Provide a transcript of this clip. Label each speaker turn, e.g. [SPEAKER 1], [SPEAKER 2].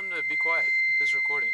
[SPEAKER 1] on to be quiet. He's recording.